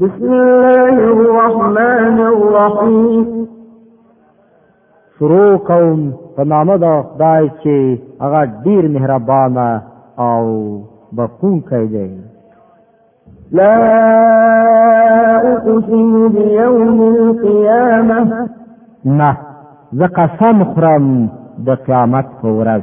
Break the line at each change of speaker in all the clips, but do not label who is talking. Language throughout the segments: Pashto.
بسم الله الرحمن الرحیم
شروع کوم په نامه د خدای چې هغه ډیر مهربان او بخښونکی دی
لا اقسم بيوم القيامه
نه زه قسم خورم د قیامت په ورځ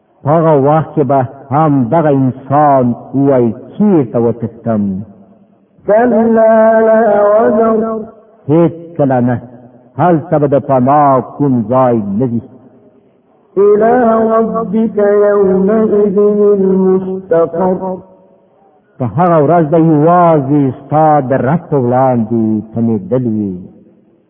هغه وخت کې به هم دغه انسان وای چیرته وتښتم
کلا لا وزر
هیڅ کله نه هلته به د پناه کوم ځای نه وي
إلى ربك يومئذ المستقر
په هغه ورځ د یوازې ستا د رب په وړاندې تنېدل وي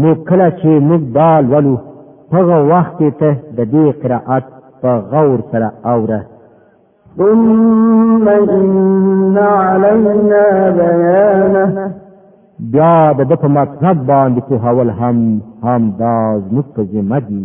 نو کله چې موږ دا لولو هغه وخت ته د دې قرائت په غور سره اوره
ثم إن علينا بيانه
بیا د په مطلب باندې په حوال هم هم داز مکه ذمہ دي